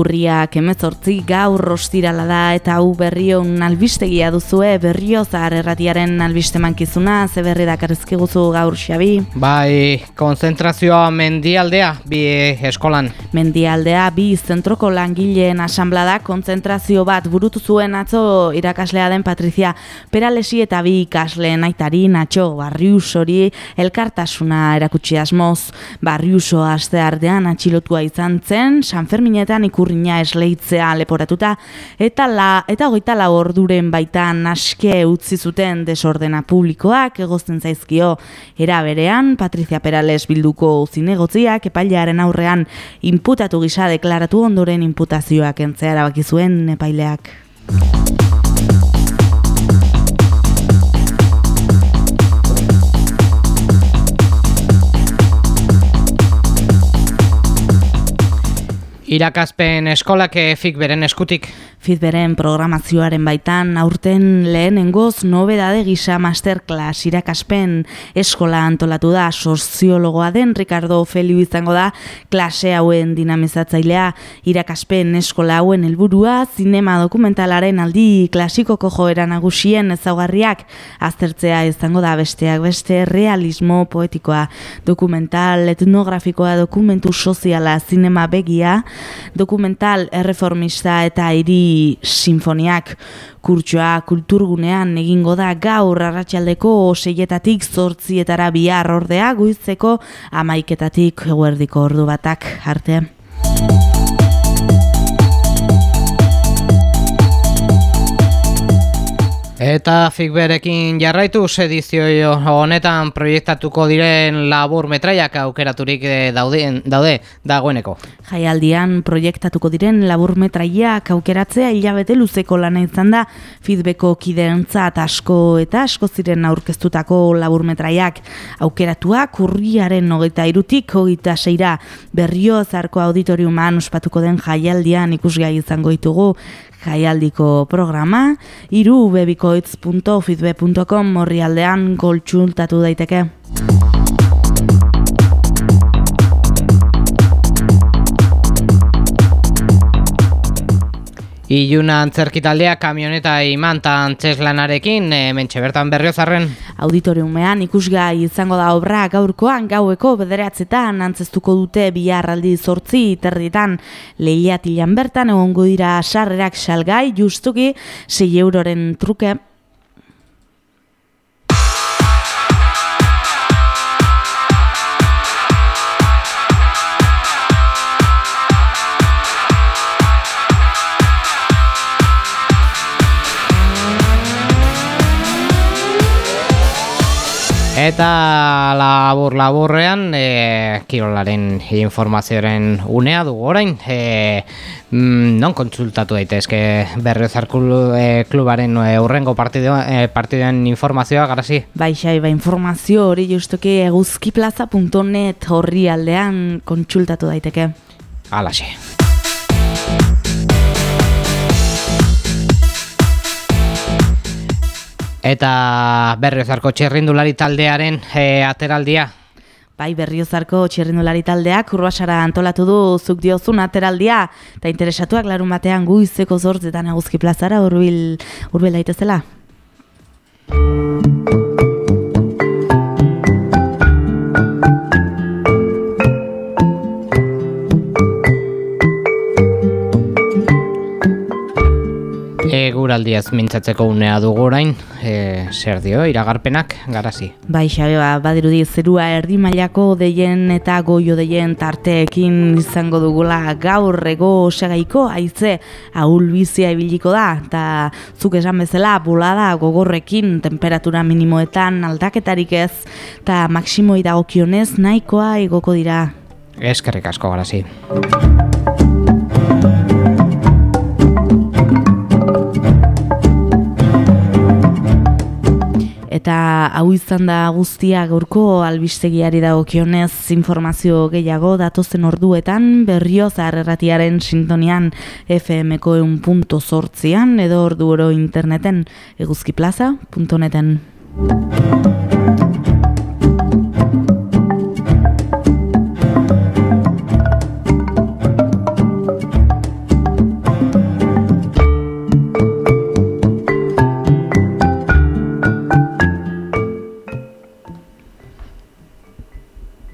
Urriak emezortzi gaur rostirala da eta hau berrion albistegia duzue berrio zahar erratiaren albiste mankizuna ze berri dakarrizkiguzu gaur xabi. Bai, konzentrazioa mendialdea bi eskolan. Mendialdea bi zentroko langileen asanblada konzentrazio bat burutu zuen atzo irakaslea den Patrizia Peralesi eta bi ikasleen aitari Natxo Barrius hori elkartasuna erakutsi asmoz. Barriuso aste artean atxilotua izan zen San Ferminetan ikurrina esleitzea leporatuta eta la eta hogeita la orduren baitan aske utzi zuten desordena publikoak egozten zaizkio era berean Patricia Perales bilduko zinegotziak epailearen aurrean inputatu gisa deklaratu ondoren inputazioak entzea erabaki zuen epaileak. Irakaspen eskolak efik beren eskutik. Fitberen programazioaren baitan aurten lehenengoz nobedade gisa masterclass irakaspen eskola antolatu da. Soziologoa den Ricardo Feliu izango da klase hauen dinamizatzailea. Irakaspen eskola hauen helburua zinema dokumentalaren aldi klasikoko joera nagusien ezaugarriak aztertzea izango da. Besteak beste realismo poetikoa dokumental etnografikoa dokumentu soziala zinema begia dokumental erreformista eta hiri sinfoniak kurtsoa kulturgunean egingo da gaur arratsaldeko seietatik zortzietara bihar ordea guizeko amaiketatik eguerdiko ordu batak arte. Eta fikberekin jarraitu edizio honetan proiektatuko diren labur metraiak aukeraturik eh, dauden, daude dagoeneko. Jaialdian proiektatuko diren labur metraiak aukeratzea hilabete luzeko lana izan da. Feedbacko kideentzat asko eta asko ziren aurkeztutako labur metraiak. Aukeratuak urriaren hogeita irutik hogeita seira. Berrio zarko auditoriuman ospatuko den jaialdian ikusgai izango ditugu jaialdiko programa, iru bebikoitz.fitbe.com morri aldean goltsultatu daiteke. Iluna antzerkitaldea kamioneta imanta antzeslanarekin, e, mentxe bertan berriozarren. Auditoriumean ikusgai izango da obra gaurkoan gaueko bederatzetan antzeztuko dute biharraldi zortzi territan lehiatilan bertan egongo dira sarrerak salgai justuki 6 euroren truke Eta labur laburrean e, kirolaren informazioaren unea dugu orain e, non kontsultatu daitezke berriozar e, klubaren e, urrengo partidoen informazioa garazi? Baixa, ba, informazio hori justuki eguzkiplaza.net horri aldean kontsultatu daiteke. Alaxe. Eta berriozarko txerrindulari taldearen e, ateraldia. Bai, berriozarko txerrindulari taldeak urbasara antolatu du zuk diozun ateraldia. Eta interesatuak larun batean guizeko zortzetan eguzki plazara urbil, urbil daitezela. Eguraldiaz mintzatzeko unea dugu orain, e, zer dio, iragarpenak, garazi. Bai, xabe, ba, badirudi zerua erdi mailako deien eta goio deien tarteekin izango dugula gaur ego segaiko, haize ahul bizia ibiliko da, eta zuk esan bezala, bulada gogorrekin temperatura minimoetan aldaketarik ez, eta maksimoi dagokionez nahikoa igoko dira. Eskerrik asko, garazi. Eta hau izan da guztia gaurko albistegiari dagokionez informazio gehiago datozen orduetan berrio zaharreratiaren sintonian FM-ko eun punto sortzian edo ordu oro interneten eguzkiplaza.neten.